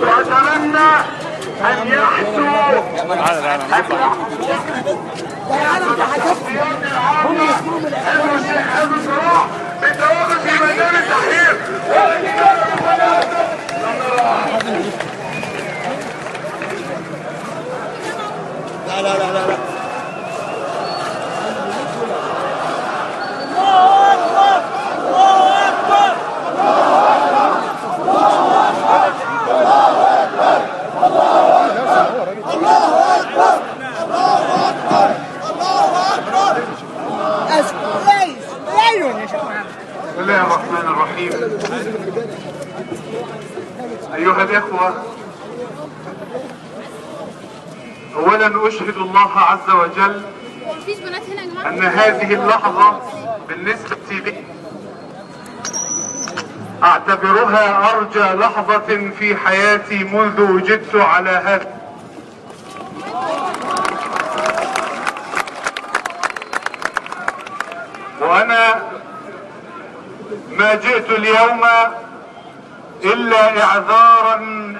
وأتمنى أن يحدوا بالتواجد في ميدان التحرير لا لا لا لا لا بسم الله الرحيم أيها الإخوة أولا أشهد الله عز وجل أن هذه اللحظة بالنسبة لي أعتبرها أرجى لحظة في حياتي منذ وجدت على هذا وأنا ما جئت اليوم إلا إعذارا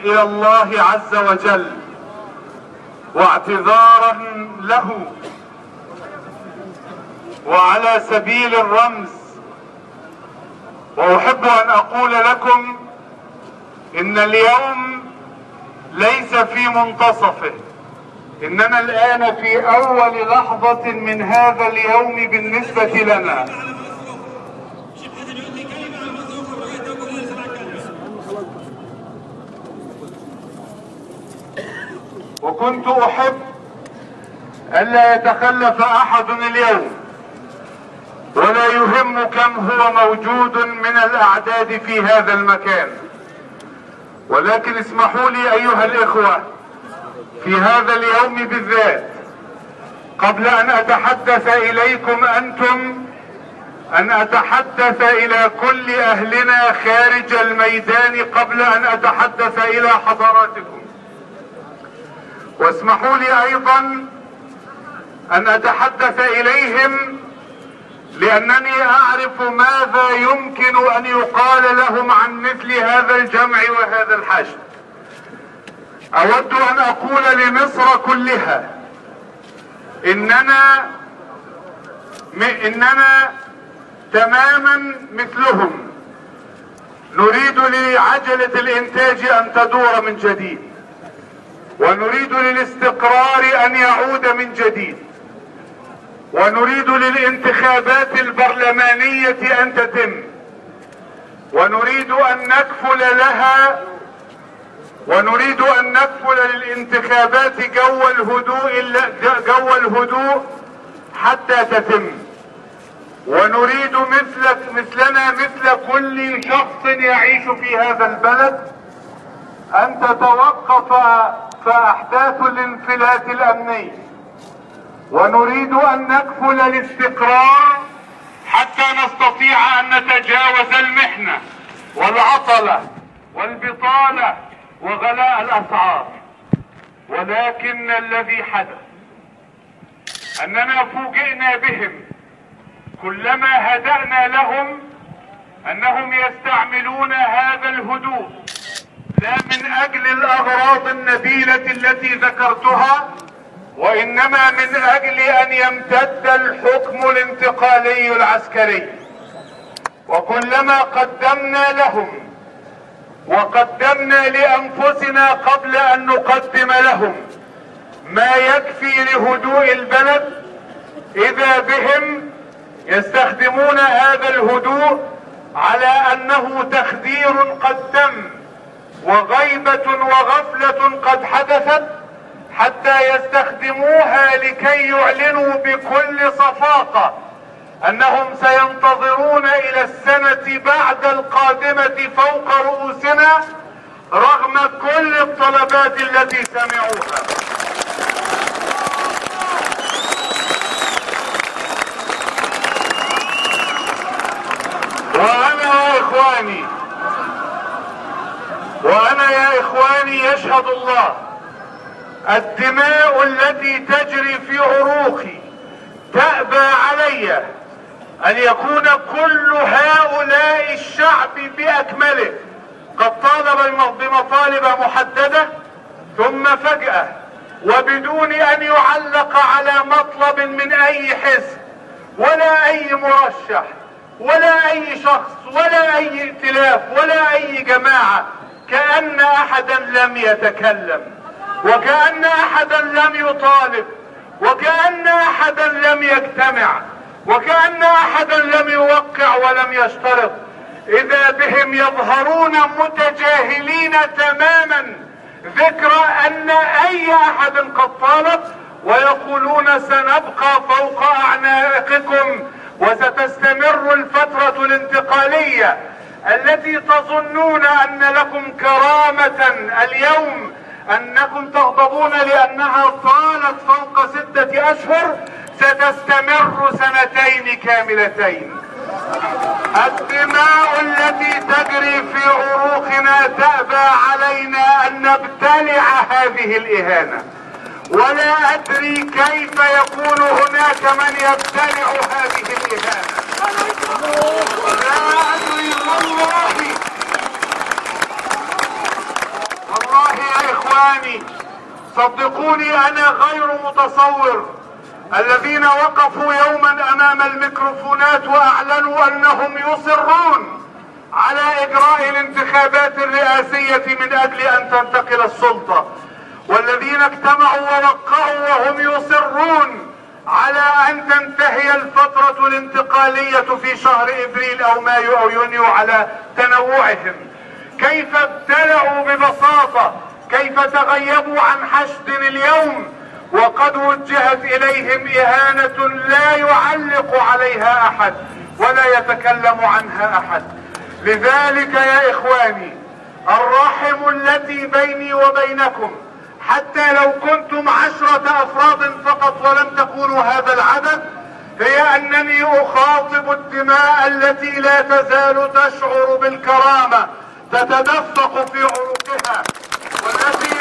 إلى الله عز وجل واعتذارا له وعلى سبيل الرمز. وأحب أن أقول لكم إن اليوم ليس في منتصفه. إننا الآن في أول لحظة من هذا اليوم بالنسبة لنا. وكنت أحب الا يتخلف أحد اليوم ولا يهم كم هو موجود من الأعداد في هذا المكان. ولكن اسمحوا لي أيها الإخوة في هذا اليوم بالذات قبل أن أتحدث إليكم أنتم أن أتحدث إلى كل أهلنا خارج الميدان قبل أن أتحدث إلى حضراتكم. واسمحوا لي أيضا أن أتحدث إليهم لأنني أعرف ماذا يمكن أن يقال لهم عن مثل هذا الجمع وهذا الحشد. أود أن أقول لمصر كلها إننا إننا تماما مثلهم. نريد لعجلة الإنتاج أن تدور من جديد. ونريد للاستقرار أن يعود من جديد. ونريد للانتخابات البرلمانية أن تتم. ونريد أن نكفل لها. ونريد أن نكفل للانتخابات جو الهدوء جو الهدوء حتى تتم. ونريد مثلك مثلنا مثل كل شخص يعيش في هذا البلد. أن تتوقف فأحداث الانفلات الأمني. ونريد أن نكفل الاستقرار حتى نستطيع أن نتجاوز المحنة والعطلة والبطالة وغلاء الأسعار. ولكن الذي حدث أننا فوجئنا بهم كلما هدأنا لهم أنهم يستعملون هذا الهدوء الاغراض النبيلة التي ذكرتها وإنما من أجل أن يمتد الحكم الانتقالي العسكري. وكلما قدمنا لهم وقدمنا لأنفسنا قبل أن نقدم لهم ما يكفي لهدوء البلد إذا بهم يستخدمون هذا الهدوء على أنه تخدير قد تم وغيبة وغفلة قد حدثت حتى يستخدموها لكي يعلنوا بكل صفاقة أنهم سينتظرون إلى السنة بعد القادمة فوق رؤوسنا رغم كل الطلبات التي سمعوها. وأنا يا وأنا يا إخواني يشهد الله الدماء التي تجري في عروقي تأبى علي أن يكون كل هؤلاء الشعب بأكمله. قد طالب بمطالب محددة ثم فجأة وبدون أن يعلق على مطلب من أي حزب ولا أي مرشح ولا أي شخص ولا أي ائتلاف ولا أي جماعة كأن أحدا لم يتكلم وكأن أحدا لم يطالب وكأن أحدا لم يجتمع وكأن أحدا لم يوقع ولم يشترط. إذا بهم يظهرون متجاهلين تماما ذكرى أن أي أحد قد طالب ويقولون سنبقى فوق أعناقكم وستستمر الفترة الانتقالية. التي تظنون أن لكم كرامة اليوم أنكم تغضبون لأنها طالت فوق ستة أشهر ستستمر سنتين كاملتين. الدماء التي تجري في عروقنا تأبى علينا أن نبتلع هذه الإهانة. ولا أدري كيف يكون هناك من يبتلع هذه الإهانة. لا أدري والله. والله يا إخواني صدقوني أنا غير متصور. الذين وقفوا يوما أمام الميكروفونات وأعلنوا أنهم يصرون على إجراء الانتخابات الرئاسية من أجل أن تنتقل السلطة. والذين اجتمعوا ووقعوا وهم يصرون على أن تنتهي الفترة الانتقالية في شهر إبريل أو مايو أو يونيو على تنوعهم. كيف ابتلعوا ببساطة؟ كيف تغيبوا عن حشد اليوم؟ وقد وجهت إليهم إهانة لا يعلق عليها أحد ولا يتكلم عنها أحد. لذلك يا إخواني الرحم التي بيني وبينكم حتى لو كنتم عشرة أفراد فقط ولم تكونوا هذا العدد هي أنني أخاطب الدماء التي لا تزال تشعر بالكرامة تتدفق في عروقها والتي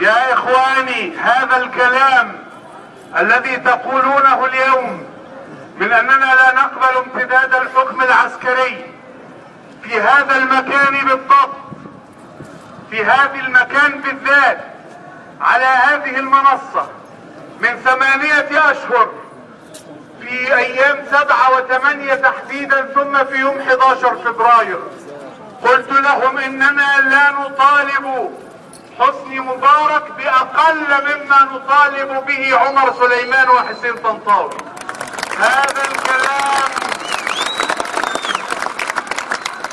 يا اخواني هذا الكلام الذي تقولونه اليوم من اننا لا نقبل امتداد الحكم العسكري في هذا المكان بالضبط في هذا المكان بالذات على هذه المنصة من ثمانية اشهر في أيام سبعة وثمانية في يوم 11 فبراير. قلت لهم إننا لا نطالب حسني مبارك بأقل مما نطالب به عمر سليمان وحسين طنطاوي. هذا الكلام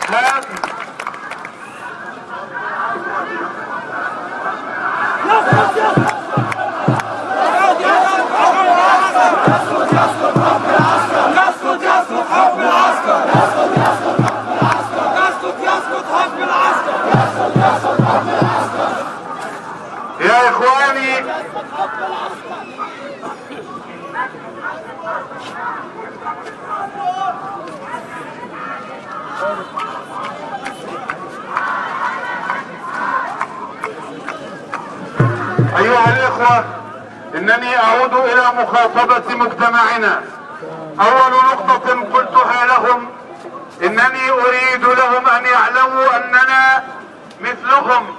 هذا يسقط يسقط حكم العسكر يسقط يسقط حكم العسكر يسقط يسقط حكم العسكر يا اخواني ايها الاخوة انني أعود إلى مخاطبة مجتمعنا. أول نقطة قلتها لهم إنني أريد لهم أن يعلموا أننا مثلهم.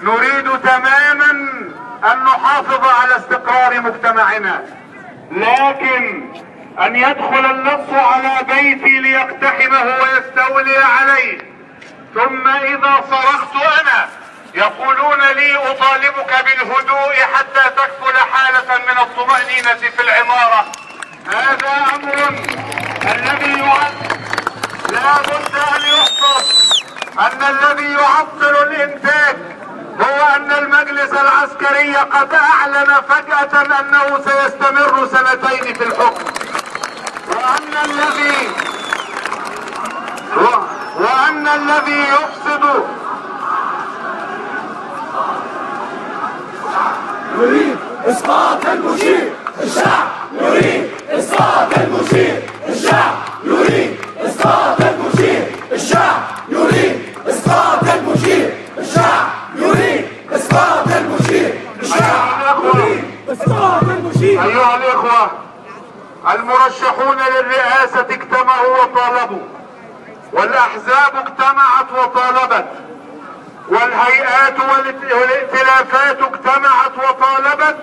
نريد تماما أن نحافظ على استقرار مجتمعنا. لكن أن يدخل اللص على بيتي ليقتحمه ويستولي عليه. ثم إذا صرخت أنا يقولون لي أطالبك بالهدوء حتى تكفل حالة من الطمأنينة في العمارة. هذا أمر الذي يعد لا بد أن يحفظ أن الذي يعطل الإنتاج هو أن المجلس العسكري قد أعلن فجأة أنه سيستمر سنتين في الحكم. وأن الذي ان الذي يفسد يريد إسقاط المشير. الشعب يريد إسقاط المشير. الشعب يريد إسقاط المشير. الشعب يريد إسقاط المشير. الشعب يريد إسقاط المشير. الشعب يريد إسقاط المشير. أيها الإخوة المرشحون للرئاسة اجتمعوا وطالبوا والأحزاب اجتمعت وطالبت والهيئات والائتلافات اجتمعت وطالبت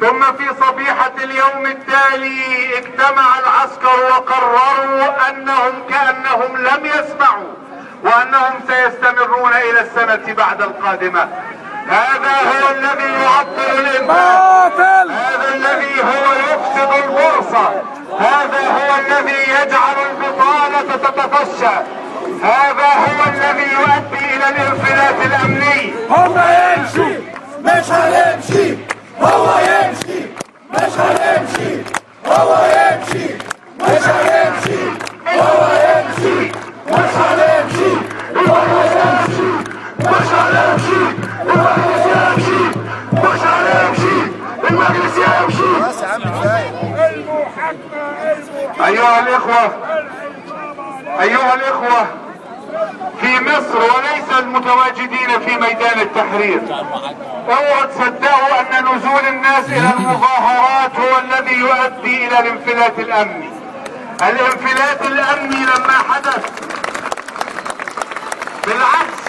ثم في صبيحة اليوم التالي اجتمع العسكر وقرروا أنهم كأنهم لم يسمعوا وأنهم سيستمرون إلى السنة بعد القادمة. هذا هو الذي يعطل الانفاق هذا الذي هو يفسد البورصة. هذا هو الذي يجعل البطالة تتفشى. هذا هو الذي يؤدي إلى الانفلات الأمني. هم يمشي مش هنمشي هو يمشي مش هنمشي هو يمشي مش هنمشي المتواجدين في ميدان التحرير. اوعوا تصدقوا أن نزول الناس إلى المظاهرات هو الذي يؤدي إلى الانفلات الأمني. الانفلات الأمني لما حدث بالعكس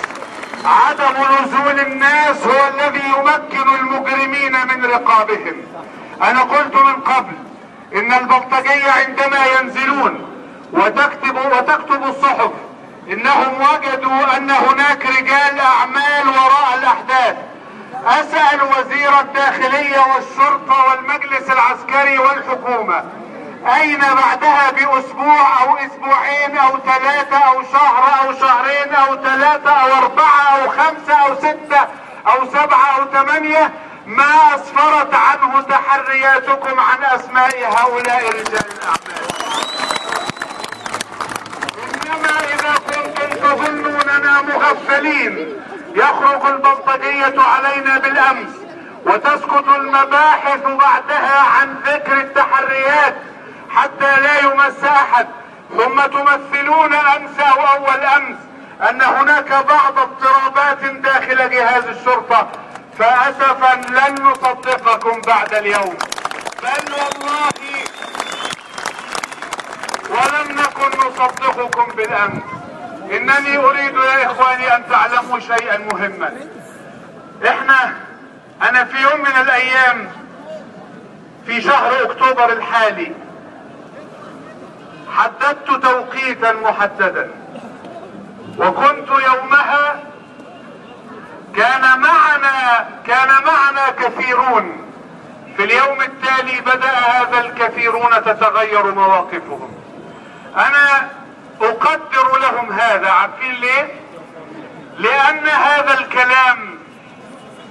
عدم نزول الناس هو الذي يمكن المجرمين من رقابهم. أنا قلت من قبل إن البلطجية عندما ينزلون وتكتب وتكتب الصحف إنهم وجدوا أن هناك رجال أعمال وراء الأحداث. أسأل وزير الداخلية والشرطة والمجلس العسكري والحكومة أين بعدها بأسبوع أو أسبوعين أو ثلاثة أو شهر أو شهرين أو ثلاثة أو أربعة أو خمسة أو ستة أو سبعة أو ثمانية؟ ما أسفرت عنه تحرياتكم عن أسماء هؤلاء رجال الأعمال. إنما تظنوننا مغفلين يخرج البلطجية علينا بالأمس وتسكت المباحث بعدها عن ذكر التحريات حتى لا يمس أحد. ثم تمثلون أمس أو أول أمس أن هناك بعض اضطرابات داخل جهاز الشرطة فاسفا لن نصدقكم بعد اليوم. بل والله ولم نكن نصدقكم بالأمس. إنني أريد يا إخواني أن تعلموا شيئا مهما. إحنا أنا في يوم من الأيام في شهر أكتوبر الحالي حددت توقيتا محددا. وكنت يومها كان معنا كان معنا كثيرون. في اليوم التالي بدأ هذا الكثيرون تتغير مواقفهم. أنا أقدر لهم هذا عارفين ليه؟ لأن هذا الكلام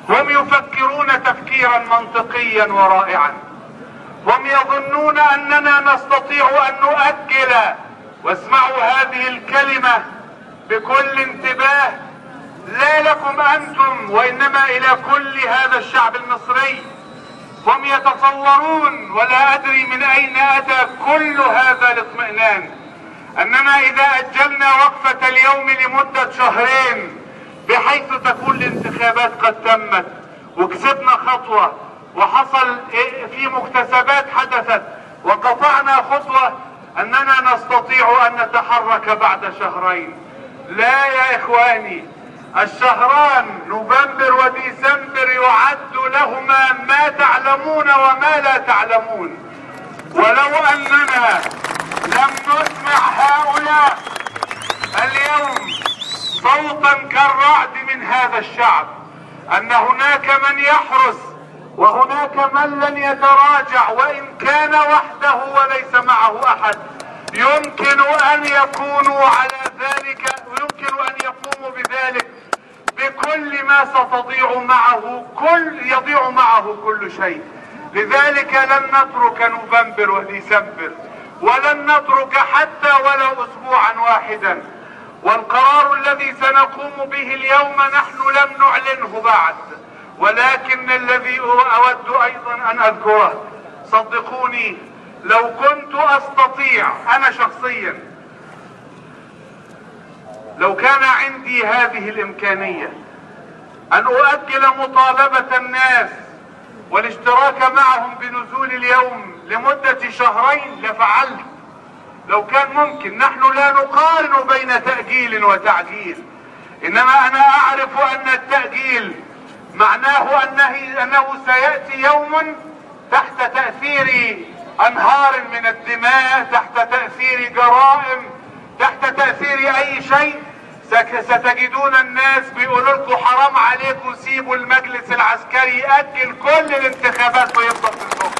هم يفكرون تفكيرا منطقيا ورائعا. هم يظنون أننا نستطيع أن نؤجل. واسمعوا هذه الكلمة بكل انتباه. لا لكم أنتم وإنما إلى كل هذا الشعب المصري. هم يتصورون ولا أدري من أين أتى كل هذا الاطمئنان. أننا إذا أجلنا وقفة اليوم لمدة شهرين بحيث تكون الانتخابات قد تمت وكسبنا خطوة وحصل في مكتسبات حدثت وقطعنا خطوة أننا نستطيع أن نتحرك بعد شهرين. لا يا إخواني الشهران نوفمبر وديسمبر يعد لهما ما تعلمون وما لا تعلمون. ولو أننا لم نسمع هؤلاء اليوم صوتا كالرعد من هذا الشعب أن هناك من يحرس وهناك من لن يتراجع وإن كان وحده وليس معه أحد يمكن أن يكونوا على ذلك ويمكن أن يقوموا بذلك بكل ما ستضيع معه كل يضيع معه كل شيء. لذلك لن نترك نوفمبر وديسمبر ولن نترك حتى ولو اسبوعا واحدا. والقرار الذي سنقوم به اليوم نحن لم نعلنه بعد ولكن الذي أود أيضا أن أذكره. صدقوني لو كنت أستطيع أنا شخصيا لو كان عندي هذه الإمكانية أن أؤجل مطالبة الناس والاشتراك معهم بنزول اليوم لمدة شهرين لفعلت. لو كان ممكن نحن لا نقارن بين تأجيل وتعجيل. إنما أنا أعرف أن التأجيل معناه انه أنه سيأتي يوم تحت تأثير أنهار من الدماء تحت تأثير جرائم تحت تأثير أي شيء. ستجدون الناس بيقولوا لكم حرام عليكم سيبوا المجلس العسكري يأجل كل الانتخابات ويفضل في الحكم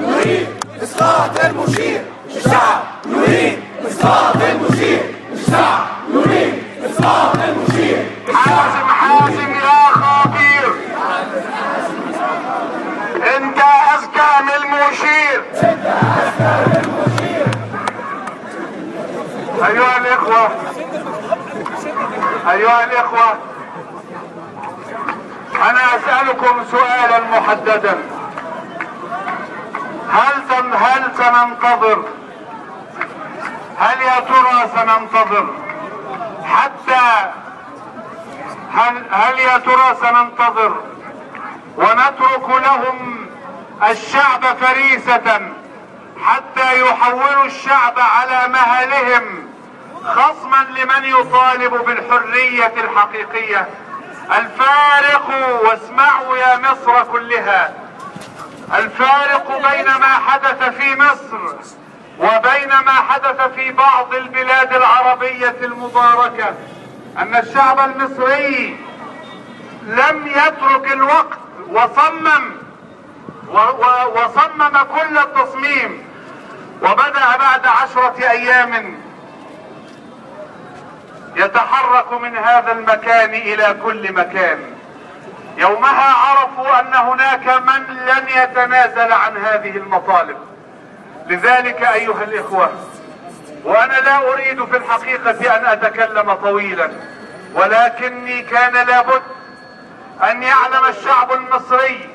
يريد اسقاط المشير. الشعب يريد اسقاط المشير. الشعب يريد اسقاط المشير. حازم المشير. أيها الإخوة. أيها الإخوة. أنا أسألكم سؤالا محددا. هل سن هل سننتظر؟ هل يا ترى سننتظر؟ حتى هل, هل يا ترى سننتظر؟ ونترك لهم الشعب فريسة حتى يحولوا الشعب على مهلهم خصما لمن يطالب بالحرية الحقيقية. الفارق واسمعوا يا مصر كلها. الفارق بين ما حدث في مصر وبين ما حدث في بعض البلاد العربية المباركة. أن الشعب المصري لم يترك الوقت وصمم وصمم كل التصميم وبدأ بعد عشرة أيام يتحرك من هذا المكان إلى كل مكان. يومها عرفوا أن هناك من لن يتنازل عن هذه المطالب. لذلك أيها الإخوة وأنا لا أريد في الحقيقة أن أتكلم طويلا ولكني كان لابد أن يعلم الشعب المصري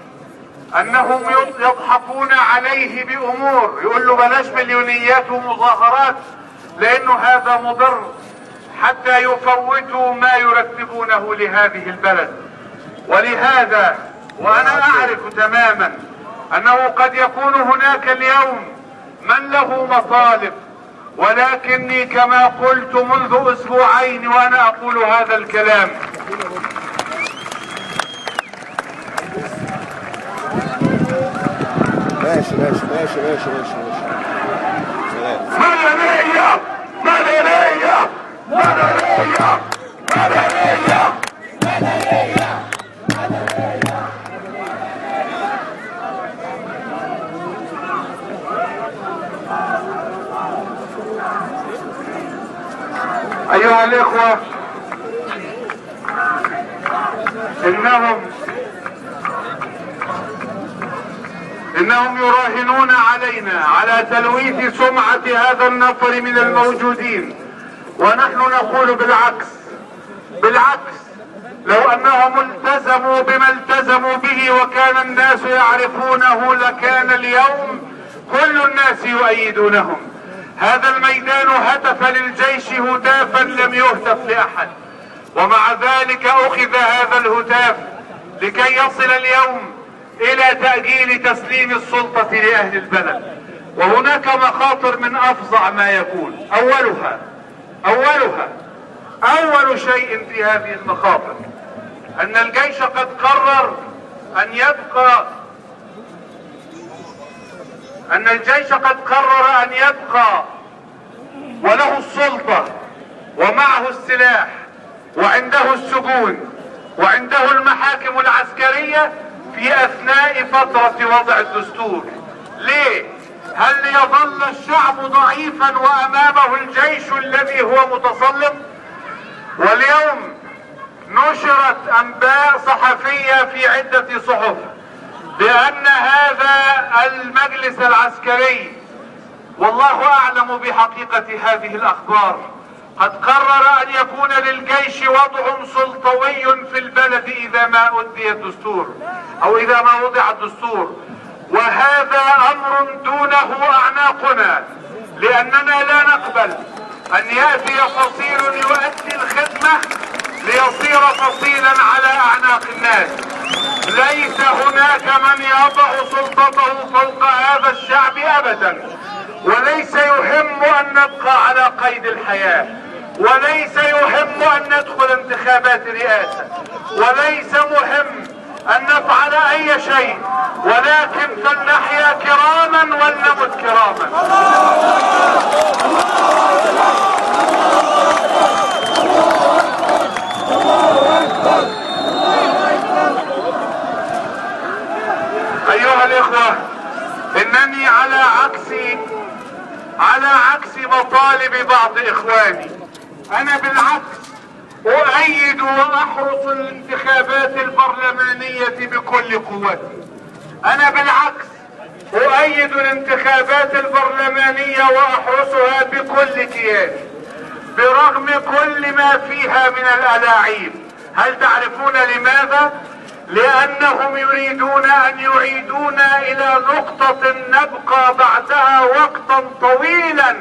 أنهم يضحكون عليه بأمور. يقول له بلاش مليونيات ومظاهرات لأنه هذا مضر حتى يفوتوا ما يرتبونه لهذه البلد. ولهذا وأنا أعرف تماما أنه قد يكون هناك اليوم من له مطالب ولكني كما قلت منذ أسبوعين وأنا أقول هذا الكلام. ماشي ماشي ماشي ماشي ماشي ماشي. سلام مدنية مدنية مدنية مدنية أيها الإخوة إنهم إنهم يراهنون علينا على تلويث سمعة هذا النفر من الموجودين. ونحن نقول بالعكس بالعكس لو أنهم التزموا بما التزموا به وكان الناس يعرفونه لكان اليوم كل الناس يؤيدونهم. هذا الميدان هتف للجيش هتافا لم يهتف لأحد. ومع ذلك أخذ هذا الهتاف لكي يصل اليوم إلى تأجيل تسليم السلطة لأهل البلد. وهناك مخاطر من أفظع ما يكون أولها أولها أول شيء في هذه المخاطر أن الجيش قد قرر أن يبقى أن الجيش قد قرر أن يبقى وله السلطة ومعه السلاح وعنده السجون وعنده المحاكم العسكرية في أثناء فترة وضع الدستور. ليه؟ هل يظل الشعب ضعيفا وأمامه الجيش الذي هو متسلط؟ واليوم نشرت أنباء صحفية في عدة صحف بأن هذا المجلس العسكري والله أعلم بحقيقة هذه الأخبار قد قرر أن يكون للجيش وضع سلطوي في البلد إذا ما أدي الدستور أو إذا ما وضع الدستور. وهذا أمر دونه أعناقنا لأننا لا نقبل أن يأتي فصيل يؤدي الخدمة ليصير فصيلا على أعناق الناس. ليس هناك من يضع سلطته فوق هذا الشعب ابدا وليس يهم أن نبقى على قيد الحياة. وليس يهم أن ندخل انتخابات رئاسة وليس مهم أن نفعل أي شيء ولكن فلنحيا كراما ولنمت كراما. أيها الإخوة إنني على عكس على عكس مطالب بعض إخواني أنا بالعكس أؤيد وأحرص الانتخابات البرلمانية بكل قوتي. أنا بالعكس أؤيد الانتخابات البرلمانية واحرسها بكل كياني. برغم كل ما فيها من الألاعيب. هل تعرفون لماذا؟ لأنهم يريدون أن يعيدونا إلى نقطة نبقى بعدها وقتا طويلا.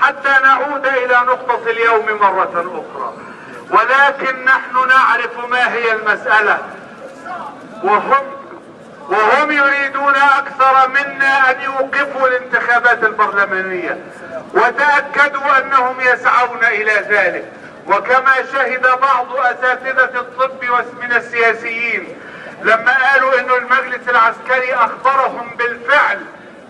حتى نعود إلى نقطة اليوم مرة أخرى. ولكن نحن نعرف ما هي المسألة. وهم وهم يريدون أكثر منا أن يوقفوا الانتخابات البرلمانية. وتأكدوا أنهم يسعون إلى ذلك. وكما شهد بعض أساتذة الطب من السياسيين لما قالوا إنه المجلس العسكري أخبرهم بالفعل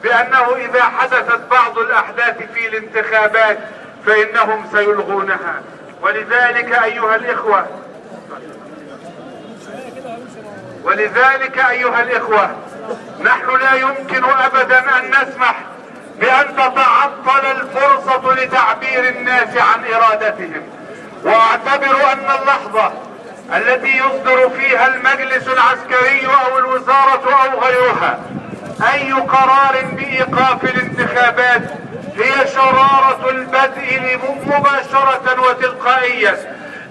بأنه إذا حدثت بعض الأحداث في الانتخابات فإنهم سيلغونها. ولذلك أيها الإخوة ولذلك أيها الإخوة نحن لا يمكن ابدا أن نسمح بأن تتعطل الفرصة لتعبير الناس عن إرادتهم. واعتبر أن اللحظة التي يصدر فيها المجلس العسكري أو الوزارة أو غيرها أي قرار بايقاف الانتخابات هي شرارة البدء مباشرة وتلقائيا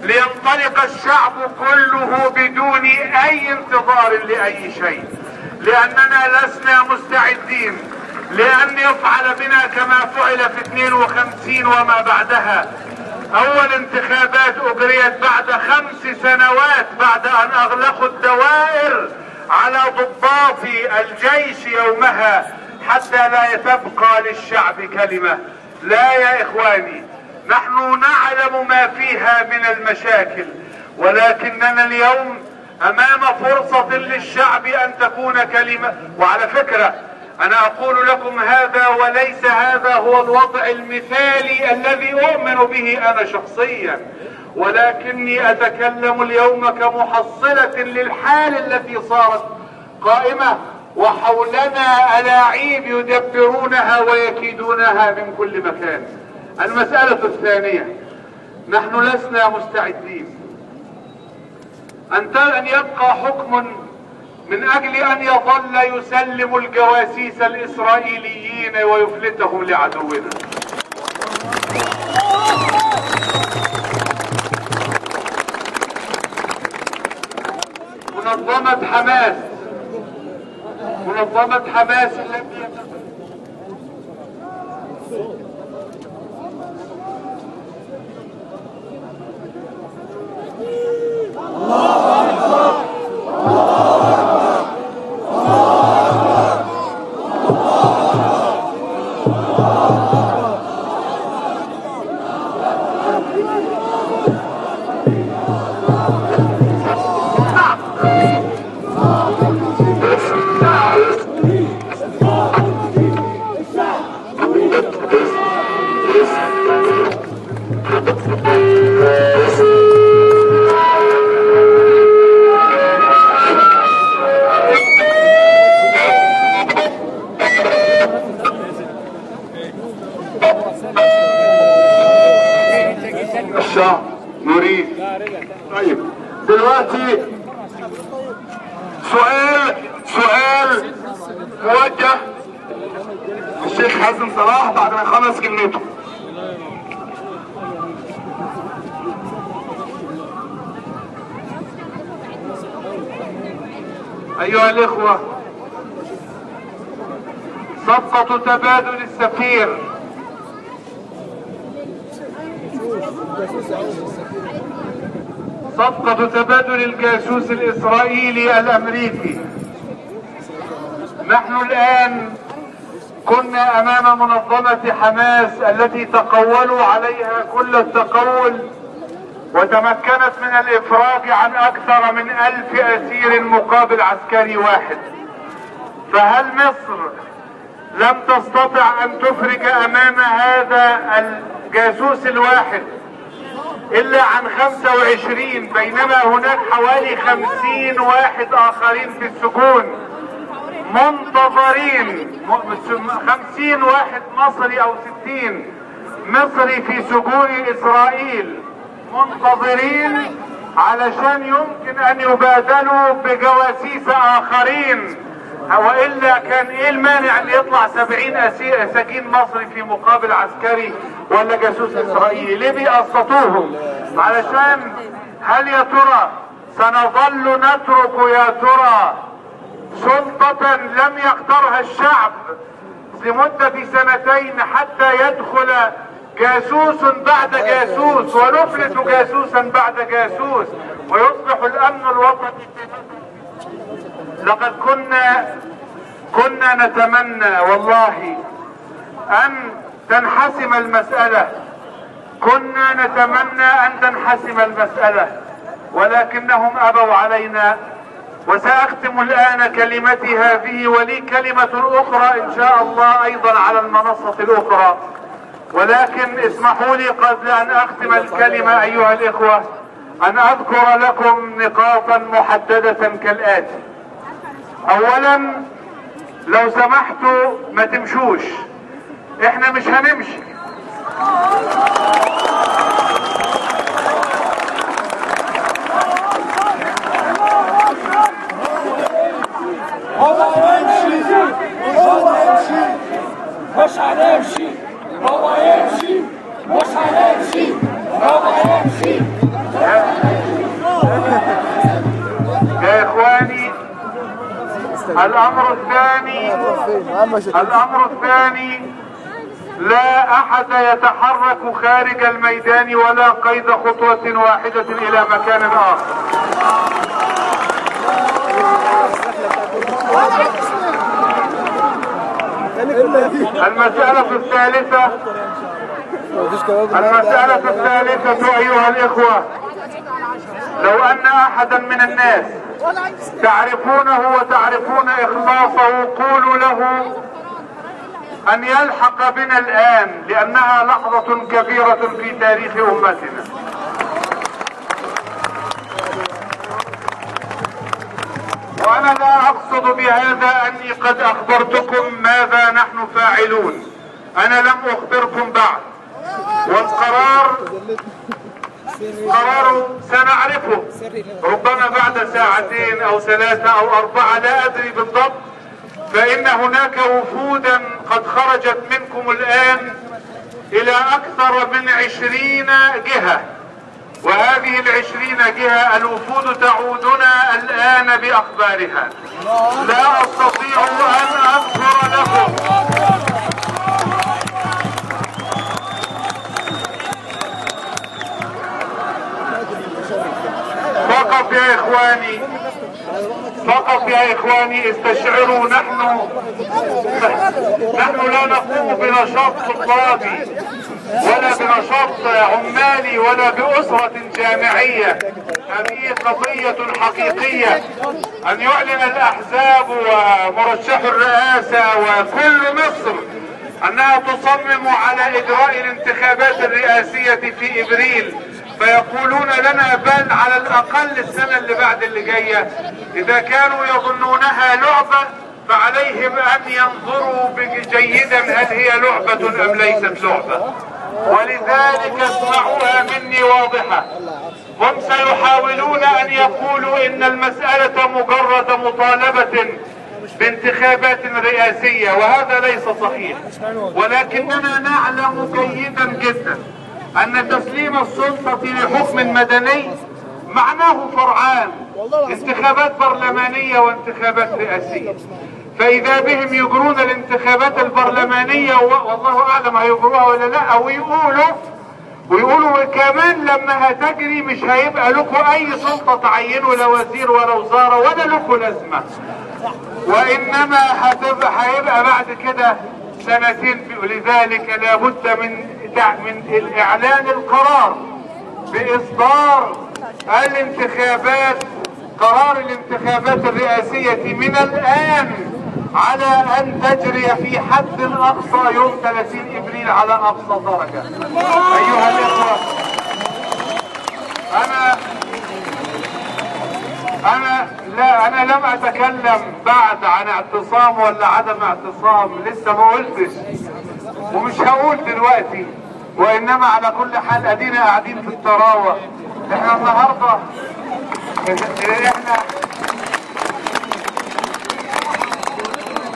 لينطلق الشعب كله بدون أي انتظار لأي شيء. لأننا لسنا مستعدين لأن يفعل بنا كما فعل في 52 وما بعدها. أول انتخابات أجريت بعد خمس سنوات بعد أن أغلقوا الدوائر على ضباط الجيش يومها حتى لا تبقى للشعب كلمة. لا يا إخواني نحن نعلم ما فيها من المشاكل ولكننا اليوم أمام فرصة للشعب أن تكون كلمة. وعلى فكرة أنا أقول لكم هذا وليس هذا هو الوضع المثالي الذي أؤمن به أنا شخصيا. ولكني أتكلم اليوم كمحصلة للحال التي صارت قائمة وحولنا ألاعيب يدبرونها ويكيدونها من كل مكان. المسألة الثانية نحن لسنا مستعدين. ان أن يبقى حكم من أجل أن يظل يسلم الجواسيس الإسرائيليين ويفلتهم لعدونا. منظمة حماس منظمة حماس التي الشيخ حازم صلاح بعد ما يخلص كلمته. أيها الإخوة صفقة تبادل السفير. صفقة تبادل الجاسوس الإسرائيلي الأمريكي. نحن الآن كنا أمام منظمة حماس التي تقولوا عليها كل التقول وتمكنت من الإفراج عن أكثر من ألف أسير مقابل عسكري واحد. فهل مصر لم تستطع أن تفرج أمام هذا الجاسوس الواحد إلا عن 25 بينما هناك حوالي 50 واحد آخرين في السجون؟ منتظرين خمسين واحد مصري أو ستين مصري في سجون إسرائيل. منتظرين علشان يمكن أن يبادلوا بجواسيس آخرين. وإلا كان إيه المانع أن يطلع سبعين اسير سجين مصري في مقابل عسكري ولا جاسوس إسرائيلي؟ ليه بيقسطوهم علشان هل يا ترى سنظل نترك يا ترى سلطة لم يختارها الشعب لمدة سنتين حتى يدخل جاسوس بعد جاسوس ونفلت جاسوسا بعد جاسوس ويصبح الأمن الوطني لقد كنا كنا نتمنى والله أن تنحسم المسألة. كنا نتمنى أن تنحسم المسألة. ولكنهم أبوا علينا وسأختم الآن كلمتي هذه ولي كلمة أخرى إن شاء الله أيضا على المنصة الأخرى. ولكن اسمحوا لي قبل أن أختم الكلمة أيها الإخوة أن أذكر لكم نقاطا محددة كالآتي. أولا لو سمحتوا ما تمشوش. إحنا مش هنمشي. هو يمشي هو يمشي مش هنمشي هو يمشي مش هنمشي يمشي يا إخواني الأمر الثاني الأمر الثاني لا أحد يتحرك خارج الميدان ولا قيد خطوة واحدة إلى مكان آخر. المسألة الثالثة. المسألة الثالثة أيها الإخوة لو أن أحدا من الناس تعرفونه وتعرفون إخلاصه قولوا له أن يلحق بنا الآن لأنها لحظة كبيرة في تاريخ أمتنا. وأنا لا أقصد بهذا أني قد أخبرتكم ماذا نحن فاعلون. أنا لم أخبركم بعد. والقرار قرار سنعرفه. ربما بعد ساعتين أو ثلاثة أو أربعة لا أدري بالضبط. فإن هناك وفودا قد خرجت منكم الآن إلى أكثر من عشرين جهة. وهذه العشرين جهة الوفود تعودنا الآن بأخبارها. لا أستطيع أن أذكر لكم. فقط يا إخواني فقط يا إخواني استشعروا نحن نحن لا نقوم بنشاط طلابي. ولا بنشاط عمالي ولا بأسرة جامعية. هذه قضية حقيقية. أن يعلن الأحزاب ومرشح الرئاسة وكل مصر أنها تصمم على إجراء الانتخابات الرئاسية في إبريل. فيقولون لنا بل على الأقل السنة اللي بعد اللي جاية. إذا كانوا يظنونها لعبة فعليهم أن ينظروا جيدا هل هي لعبة أم ليست لعبة. ولذلك اسمعوها مني واضحة. هم سيحاولون أن يقولوا إن المسألة مجرد مطالبة بانتخابات رئاسية وهذا ليس صحيح. ولكننا نعلم جيدا جدا أن تسليم السلطة لحكم مدني معناه فرعان. انتخابات برلمانية وانتخابات رئاسية. فإذا بهم يجرون الانتخابات البرلمانية والله أعلم هيجروها ولا لا أو يقولوا ويقولوا كمان لما هتجري مش هيبقى لكم أي سلطة تعينوا لا وزير ولا وزارة ولا لكم لازمة. وإنما هتبقى هيبقى بعد كده سنتين لذلك لابد من من الإعلان القرار بإصدار الانتخابات قرار الانتخابات الرئاسية من الآن. على أن تجري في حد أقصى يوم 30 إبريل على أقصى درجة. أيها الإخوة أنا أنا لا أنا لم أتكلم بعد عن اعتصام ولا عدم اعتصام لسه ما قلتش ومش هقول دلوقتي وإنما على كل حال أدينا قاعدين في الطراوه إحنا النهارده إحنا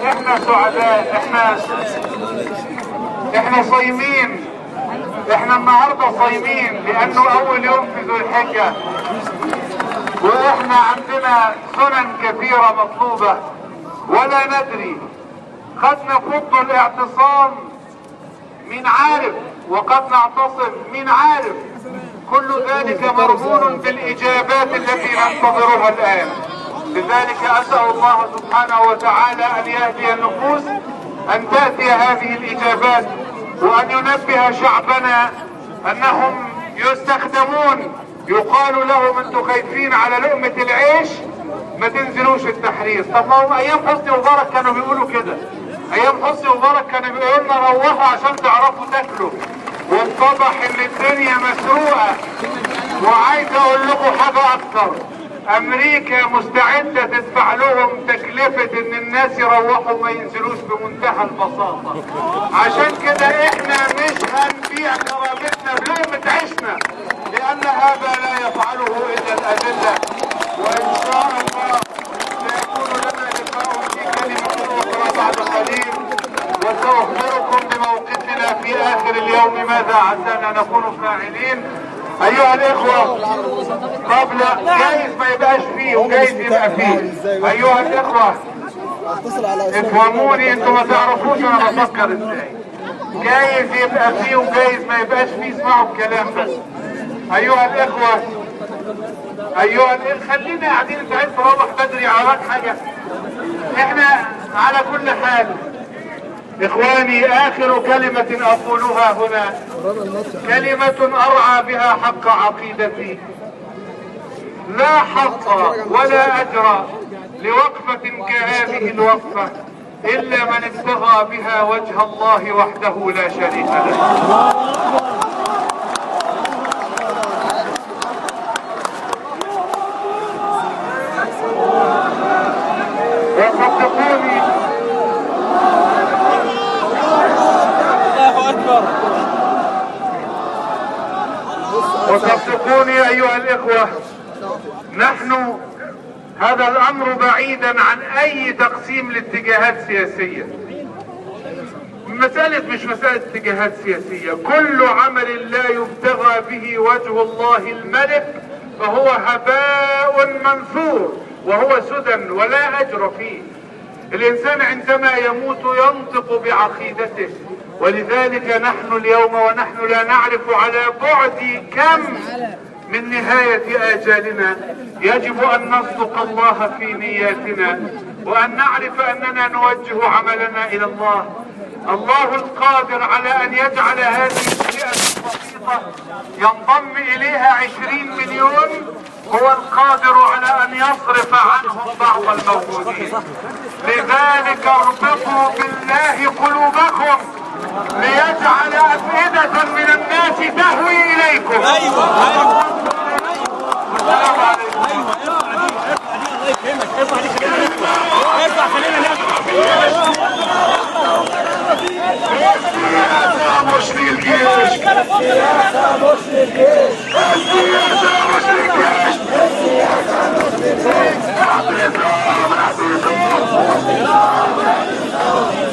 إحنا سعداء إحنا إحنا صايمين. إحنا النهارده صايمين لأنه أول يوم في ذو الحجة. وإحنا عندنا سنن كثيرة مطلوبة. ولا ندري. قد نفض الاعتصام من عارف وقد نعتصم من عارف. كل ذلك مرهون بالإجابات التي ننتظرها الآن. لذلك أسأل الله سبحانه وتعالى أن يهدي النفوس أن تأتي هذه الإجابات وأن ينبه شعبنا أنهم يستخدمون يقال لهم أنتوا خايفين على لقمة العيش ما تنزلوش التحرير. طب ما هم أيام حسني مبارك كانوا بيقولوا كده. أيام حسني مبارك كانوا بيقولوا لنا روحوا عشان تعرفوا تاكلوا. واتضح ان الدنيا مسروقة وعايز أقول لكم حاجة أكتر. أمريكا مستعدة تدفع لهم تكلفة إن الناس يروحوا ما ينزلوش بمنتهى البساطة. عشان كده إحنا مش هنبيع كرامتنا بلقمة عيشنا لأن هذا لا يفعله إلا الأدلة. وإن شاء الله سيكون لنا لقاء في كلمة أخرى بعد قليل. وسأخبركم بموقفنا في آخر اليوم ماذا عسانا نكون فاعلين. أيها الإخوة قبل جايز ما يبقاش فيه وجايز يبقى فيه. أيها الإخوة افهموني أنتوا ما تعرفوش أنا بفكر إزاي. جايز يبقى فيه وجايز ما يبقاش فيه اسمعوا الكلام بس. أيها الإخوة أيها الإخوة خلينا قاعدين انت عايز تروح بدري عراك حاجة. إحنا على كل حال إخواني آخر كلمة أقولها هنا كلمة أرعى بها حق عقيدتي. لا حظ ولا أجر لوقفة كهذه الوقفة إلا من ابتغى بها وجه الله وحده لا شريك له. وصدقوني ايها الاخوة نحن هذا الامر بعيدا عن اي تقسيم لاتجاهات سياسية. مسألة مش مسألة اتجاهات سياسية كل عمل لا يبتغى به وجه الله الملك فهو هباء منثور وهو سدى ولا أجر فيه. الإنسان عندما يموت ينطق بعقيدته. ولذلك نحن اليوم ونحن لا نعرف على بعد كم من نهاية آجالنا. يجب أن نصدق الله في نياتنا وأن نعرف أننا نوجه عملنا إلى الله. الله القادر على أن يجعل هذه الفئة البسيطة ينضم إليها عشرين مليون هو القادر على أن يصرف عنهم بعض الموجودين. لذلك اربطوا بالله قلوبكم. ليجعل أفئدة من الناس تهوي إليكم. أيوة أيوة. أيوة ارفع الله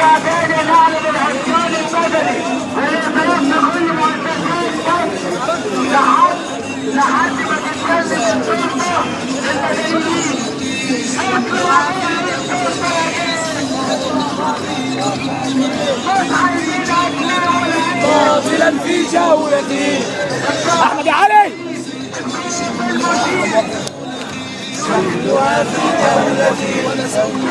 يا بين العالم العرفان البدني والانطلاق لكل لحد ما تتكلم الشرطه المدنيين اطلع على الشرطه قاتلا في جولته أحمد علي. في جولتي ونسوي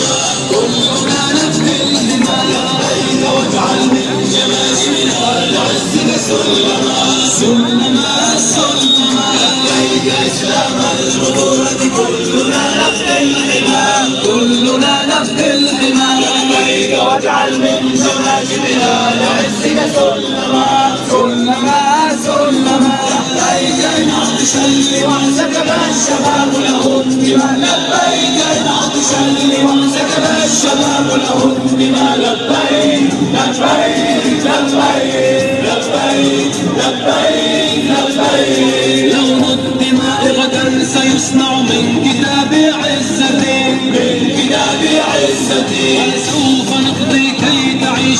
لعزك سلما سلما سلما لبيك نعطش لوعزك الشباب لهم بما لبيك نعطش لوعزك الشباب لهم بما لبيك لبيك لبيك لبيك لبيك لبيك لهم الدماء غدا سيصنع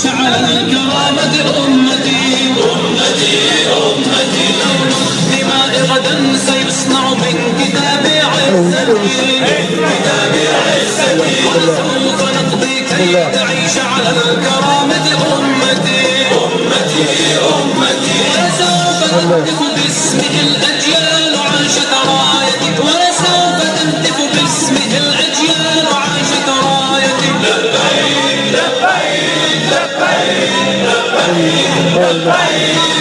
على الكرامة أمتي أمتي أمتي دماء غدا سيصنع من كتاب عزتي كتاب عزتي ونسوف نقضي كي تعيش على الكرامة أمتي أمتي أمتي وسوف نقف باسمه لبيك